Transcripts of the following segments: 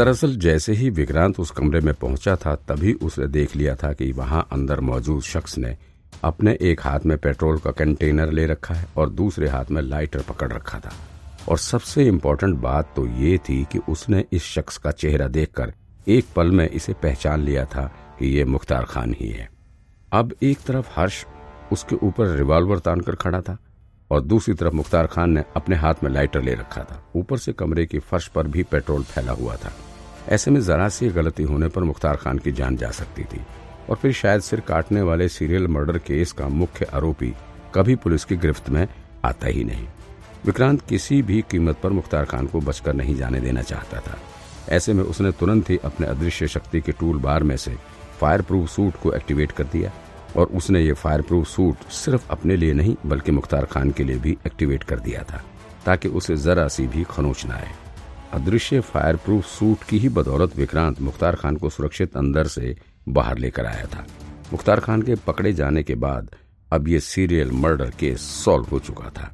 दरअसल जैसे ही विक्रांत उस कमरे में पहुँचा था, तभी उसने देख लिया था कि वहाँ अंदर मौजूद शख्स ने अपने एक हाथ में पेट्रोल का कंटेनर ले रखा है और दूसरे हाथ में लाइटर पकड़ रखा था। और सबसे इम्पोर्टेंट बात तो ये थी कि उसने इस शख्स का चेहरा देखकर एक पल में इसे पहचान लिया था कि ये मुख्तार खान ही है। अब एक तरफ़ हर्ष उसके ऊपर रिवॉल्वर तानकर खड़ा था और दूसरी तरफ़ मुख्तार खान ने अपने हाथ में लाइटर ले रखा था। ऊपर से कमरे की फर्श पर भी पेट्रोल फैला हुआ था। ऐसे में जरा सी गलती होने पर मुख्तार खान की जान जा सकती थी और फिर शायद सिर काटने वाले सीरियल मर्डर केस का मुख्य आरोपी कभी पुलिस की गिरफ्त में आता ही नहीं। विक्रांत किसी भी कीमत पर मुख्तार खान को बचकर नहीं जाने देना चाहता था। ऐसे में उसने तुरंत ही अपने अदृश्य शक्ति के टूल बार में से फायर प्रूफ सूट को एक्टिवेट कर दिया और उसने ये फायर प्रूफ सूट सिर्फ़ अपने लिए नहीं, बल्कि मुख्तार खान के लिए भी एक्टिवेट कर दिया था, ताकि उसे जरा सी भी खनोच न आए। अदृश्य फायर प्रूफ सूट की ही बदौलत विक्रांत मुख्तार खान को सुरक्षित अंदर से बाहर लेकर आया था। मुख्तार खान के पकड़े जाने के बाद अब ये सीरियल मर्डर केस सॉल्व हो चुका था।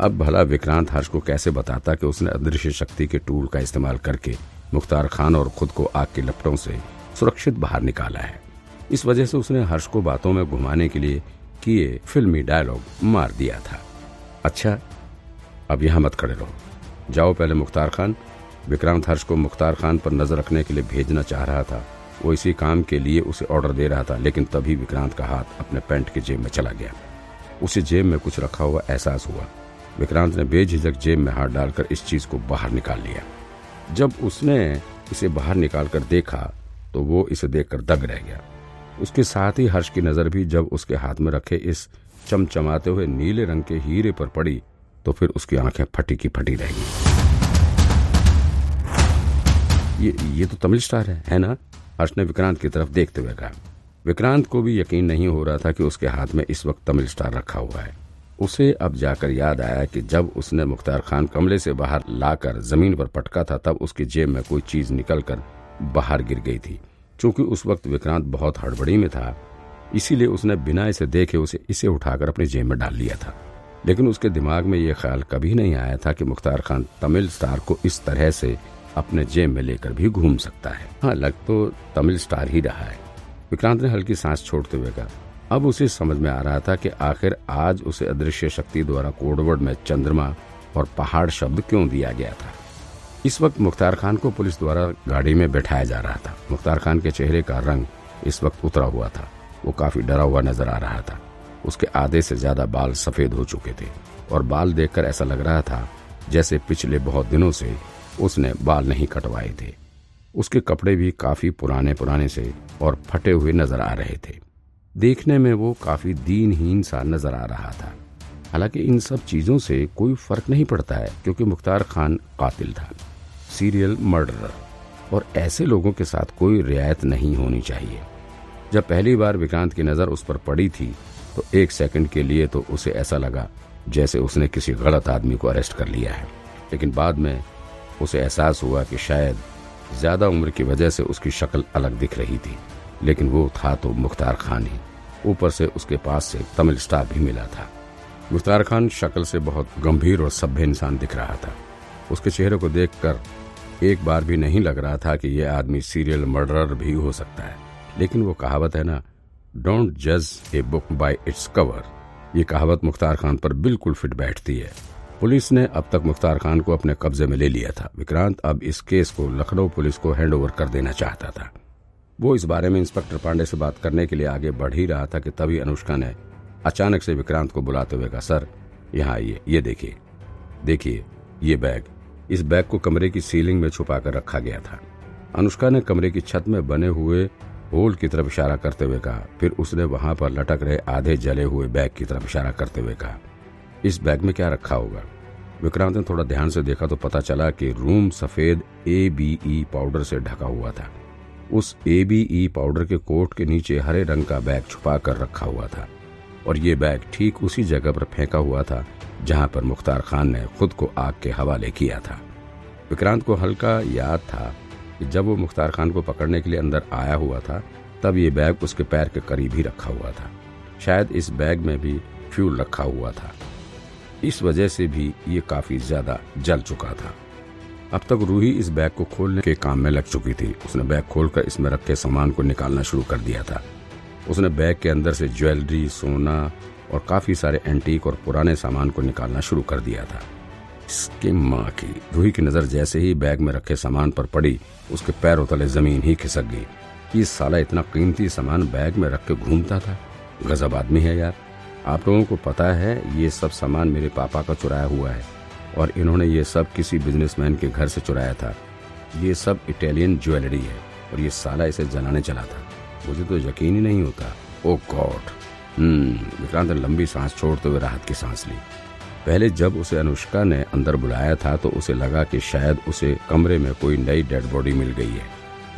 अब भला विक्रांत हर्ष को कैसे बताता कि उसने अदृश्य शक्ति के टूल का इस्तेमाल करके मुख्तार खान और खुद को आग के लपटों से सुरक्षित बाहर निकाला है। इस वजह से उसने हर्ष को बातों में घुमाने के लिए किए फिल्मी डायलॉग मार दिया था। अच्छा अब यहाँ मत खड़े रहो। जाओ पहले मुख्तार खान। विक्रांत हर्ष को मुख्तार खान पर नज़र रखने के लिए भेजना चाह रहा था। वो इसी काम के लिए उसे ऑर्डर दे रहा था, लेकिन तभी विक्रांत का हाथ अपने पैंट की जेब में चला गया। उसे जेब में कुछ रखा हुआ एहसास हुआ। विक्रांत ने बेझिझक जेब में हाथ डालकर इस चीज़ को बाहर निकाल लिया। जब उसने इसे बाहर निकालकर देखा तो वो इसे देखकर दग रह गया। उसके साथ ही हर्ष की नज़र भी जब उसके हाथ में रखे, इस चमचमाते हुए नीले रंग के हीरे पर पड़ी तो फिर उसकी आँखें फटी की फटी रहेगी। ये ये तो तमिल स्टार है है ना? हर्ष ने विक्रांत की तरफ़ देखते हुए कहा। विक्रांत को भी यकीन नहीं हो रहा था कि उसके हाथ में इस वक्त तमिल स्टार रखा हुआ है। उसे अब जाकर याद आया कि जब उसने मुख्तार खान कमरे से बाहर लाकर ज़मीन पर पटका था, तब उसकी जेब में कोई चीज़ निकलकर बाहर गिर गई थी। चूँकि उस वक्त विक्रांत बहुत हड़बड़ी में था, इसीलिए उसने बिना इसे देखे उसे, इसे उठाकर अपनी जेब में डाल लिया था। लेकिन उसके दिमाग में यह ख्याल कभी नहीं आया था कि मुख्तार खान तमिल स्टार को इस तरह से अपने जेब में लेकर भी घूम सकता है। हाँ लग तो तमिल स्टार ही रहा है। विक्रांत ने हल्की सांस छोड़ते हुए कहा, अब उसे समझ में आ रहा था कि आखिर आज उसे अदृश्य शक्ति द्वारा कोडवर्ड में चंद्रमा और पहाड़ शब्द क्यों दिया गया था? इस वक्त मुख्तार खान को पुलिस द्वारा गाड़ी में बैठाया जा रहा था। मुख्तार खान के चेहरे का रंग इस वक्त उतरा हुआ था। वो काफ़ी डरा हुआ नज़र आ रहा था। उसके आधे से ज़्यादा बाल सफ़ेद हो चुके थे। और बाल देखकर ऐसा लग रहा था, जैसे पिछले बहुत दिनों से उसने बाल नहीं कटवाए थे। उसके कपड़े भी काफ़ी पुराने पुराने से और फटे हुए नज़र आ रहे थे। देखने में वो काफ़ी दीनहीन सा नज़र आ रहा था। हालाँकि इन सब चीज़ों से कोई फ़र्क नहीं पड़ता है, क्योंकि मुख्तार खान कातिल था, सीरियल मर्डरर। और ऐसे लोगों के साथ कोई रियायत नहीं होनी चाहिए। जब पहली बार विक्रांत की नज़र उस पर पड़ी थी तो एक सेकंड के लिए तो उसे ऐसा लगा जैसे उसने किसी गलत आदमी को अरेस्ट कर लिया है। लेकिन बाद में उसे एहसास हुआ कि शायद ज़्यादा उम्र की वजह से उसकी शक्ल अलग दिख रही थी। लेकिन वो था तो मुख्तार खान ही। ऊपर से उसके पास से तमिल स्टार भी मिला था। मुख्तार खान शक्ल से बहुत गंभीर और सभ्य इंसान दिख रहा था। उसके चेहरे को देखकर एक बार भी नहीं लग रहा था कि यह आदमी सीरियल मर्डरर भी हो सकता है। लेकिन वो कहावत है ना डोंट जज a book by its cover ये कहावत मुख्तार खान पर बिल्कुल फिट बैठती है। पुलिस ने अब तक मुख्तार खान को अपने कब्जे में ले लिया था। विक्रांत अब इस केस को लखनऊ पुलिस को हैंडओवर कर देना चाहता था। वो इस बारे में इंस्पेक्टर पांडे से बात करने के लिए आगे बढ़ ही रहा था कि तभी अनुष्का ने अचानक से विक्रांत को बुलाते हुए कहा, सर, यहाँ आइए, ये देखिए। देखिए, ये बैग। इस बैग को कमरे की सीलिंग में छुपा कर रखा गया था। अनुष्का ने कमरे की छत में बने हुए होल की तरफ़ इशारा करते हुए कहा। फिर उसने वहाँ पर लटक रहे आधे जले हुए बैग की तरफ़ इशारा करते हुए कहा, इस बैग में क्या रखा होगा? विक्रांत ने थोड़ा ध्यान से देखा तो पता चला कि रूम सफ़ेद ए बी ई पाउडर से ढका हुआ था। उस ए बी ई पाउडर के कोट के नीचे हरे रंग का बैग छुपा कर रखा हुआ था और ये बैग ठीक उसी जगह पर फेंका हुआ था जहाँ पर मुख्तार खान ने खुद को आग के हवाले किया था। विक्रांत को हल्का याद था कि जब वो मुख्तार खान को पकड़ने के लिए अंदर आया हुआ था, तब ये बैग उसके पैर के करीब ही रखा हुआ था। शायद इस बैग में भी फ्यूल रखा हुआ था। इस वजह से भी ये काफ़ी ज़्यादा जल चुका था। अब तक रूही इस बैग को खोलने के काम में लग चुकी थी। उसने बैग खोलकर इसमें रखे सामान को निकालना शुरू कर दिया था। उसने बैग के अंदर से ज्वेलरी, सोना और काफ़ी सारे एंटीक और पुराने सामान को निकालना शुरू कर दिया था। इसकी माँ की रूही की नज़र जैसे ही बैग में रखे सामान पर पड़ी, उसके पैरों तले ज़मीन ही खिसक गई। ये साला इतना कीमती सामान बैग में रख के घूमता था? गजब आदमी है यार। आप लोगों को पता है, ये सब सामान मेरे पापा का चुराया हुआ है, और इन्होंने ये सब किसी बिजनेसमैन के घर से चुराया था। ये सब इटालियन ज्वेलरी है, और ये साला इसे जलाने चला था। मुझे तो यकीन ही नहीं होता। ओ गॉड। हम्म विक्रांत ने लंबी सांस छोड़ते हुए राहत की सांस ली। पहले जब उसे अनुष्का ने अंदर बुलाया था तो उसे लगा कि शायद उसे कमरे में कोई नई डेड बॉडी मिल गई है।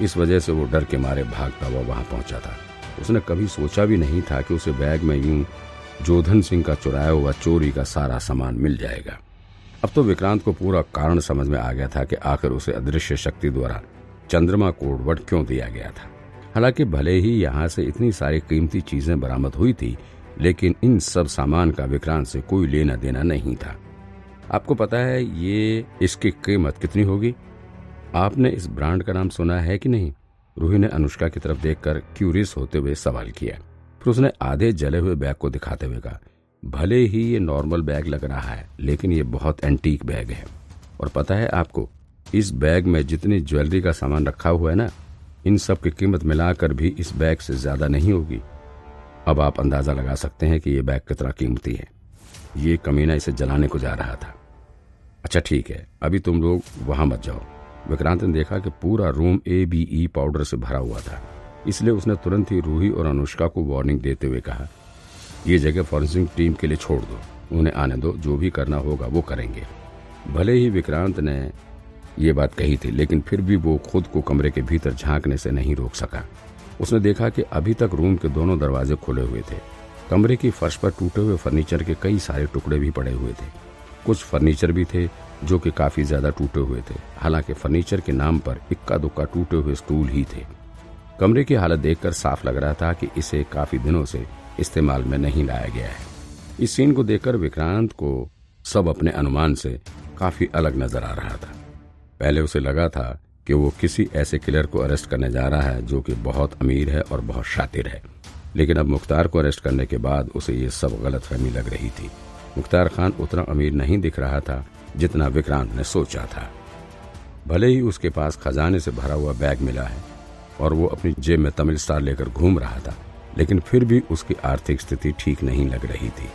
इस वजह से वो डर के मारे भागता हुआ वहाँ पहुँचा था। उसने कभी सोचा भी नहीं था कि उसे बैग में यूँ जोधन सिंह का चुराया हुआ चोरी का सारा सामान मिल जाएगा। अब तो विक्रांत को पूरा कारण समझ में आ गया था कि आखिर उसे अदृश्य शक्ति द्वारा चंद्रमा कोडवर्ड क्यों दिया गया था। हालाँकि भले ही यहाँ से इतनी सारी कीमती चीज़ें बरामद हुई थी लेकिन इन सब सामान का विक्रांत से कोई लेना देना नहीं था। आपको पता है ये इसकी कीमत कितनी होगी? आपने इस ब्रांड का नाम सुना है कि नहीं? रूही ने अनुष्का की तरफ़ देखकर क्यूरियस होते हुए सवाल किया। फिर उसने आधे जले हुए बैग को दिखाते हुए कहा, भले ही ये नॉर्मल बैग लग रहा है, लेकिन ये बहुत एंटीक बैग है। और पता है आपको, इस बैग में जितनी ज्वेलरी का सामान रखा हुआ है ना, इन सब की कीमत मिलाकर भी इस बैग से ज़्यादा नहीं होगी। अब आप अंदाज़ा लगा सकते हैं कि यह बैग कितना कीमती है। ये कमीना इसे जलाने को जा रहा था। अच्छा ठीक है। अभी तुम लोग वहाँ मत जाओ। विक्रांत ने देखा कि पूरा room A B E powder से भरा हुआ था। इसलिए उसने तुरंत ही रूही और अनुष्का को वार्निंग देते हुए कहा, ये जगह फॉरेंसिक टीम के लिए छोड़ दो। उन्हें आने दो। जो भी करना होगा वो करेंगे। भले ही विक्रांत ने ये बात कही थी, लेकिन फिर भी वो खुद को कमरे के भीतर झांकने से नहीं रोक सका। उसने देखा कि अभी तक रूम के दोनों दरवाजे खुले हुए थे। कमरे की फर्श पर टूटे हुए फर्नीचर के कई सारे टुकड़े भी पड़े हुए थे। कुछ फर्नीचर भी थे, जो कि काफ़ी ज़्यादा टूटे हुए थे। हालाँकि फर्नीचर के नाम पर इक्का दुक्का टूटे हुए स्टूल ही थे। कमरे की हालत देखकर साफ़ लग रहा था कि इसे काफ़ी दिनों से इस्तेमाल में नहीं लाया गया है। इस सीन को देखकर विक्रांत को सब अपने अनुमान से काफ़ी अलग नज़र आ रहा था। पहले उसे लगा था कि वो किसी ऐसे किलर को अरेस्ट करने जा रहा है जो कि बहुत अमीर है और बहुत शातिर है। लेकिन अब मुख्तार को अरेस्ट करने के बाद उसे ये सब गलत फहमी लग रही थी। मुख्तार खान उतना अमीर नहीं दिख रहा था जितना विक्रांत ने सोचा था। भले ही उसके पास खजाने से भरा हुआ बैग मिला है और वो अपनी जेब में तमिल स्टार लेकर घूम रहा था, लेकिन फिर भी उसकी आर्थिक स्थिति ठीक नहीं लग रही थी।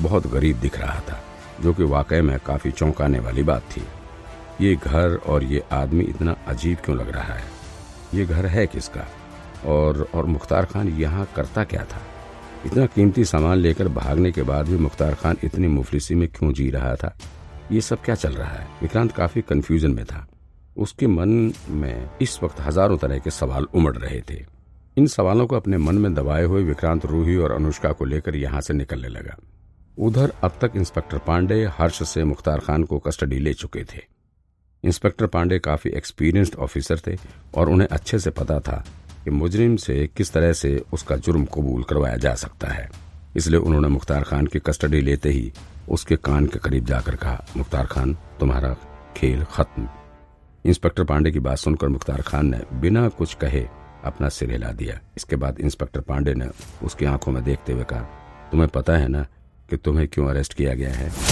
बहुत गरीब दिख रहा था, जो कि वाकई में काफ़ी चौंकाने वाली बात थी। ये घर और ये आदमी इतना अजीब क्यों लग रहा है? ये घर है किसका? और और मुख्तार खान यहाँ करता क्या था? इतना कीमती सामान लेकर भागने के बाद भी मुख्तार खान इतनी मुफलिसी में क्यों जी रहा था? ये सब क्या चल रहा है? विक्रांत काफ़ी कंफ्यूजन में था। उसके मन में इस वक्त हज़ारों तरह के सवाल उमड़ रहे थे। इन सवालों को अपने मन में दबाए हुए विक्रांत रूही और अनुष्का को लेकर यहाँ से निकलने लगा। उधर अब तक इंस्पेक्टर पांडे, हर्ष से मुख्तार खान को कस्टडी ले चुके थे। इंस्पेक्टर पांडे काफ़ी एक्सपीरियंस्ड ऑफिसर थे और उन्हें अच्छे से पता था कि मुजरिम से किस तरह से उसका जुर्म कबूल करवाया जा सकता है। इसलिए उन्होंने मुख्तार खान की कस्टडी लेते ही उसके कान के करीब जाकर कहा, मुख्तार खान, तुम्हारा खेल खत्म। इंस्पेक्टर पांडे की बात सुनकर मुख्तार खान ने बिना कुछ कहे अपना सिर हिला दिया। इसके बाद इंस्पेक्टर पांडे ने उसकी आँखों में देखते हुए कहा, तुम्हें पता है ना कि तुम्हें क्यों अरेस्ट किया गया है?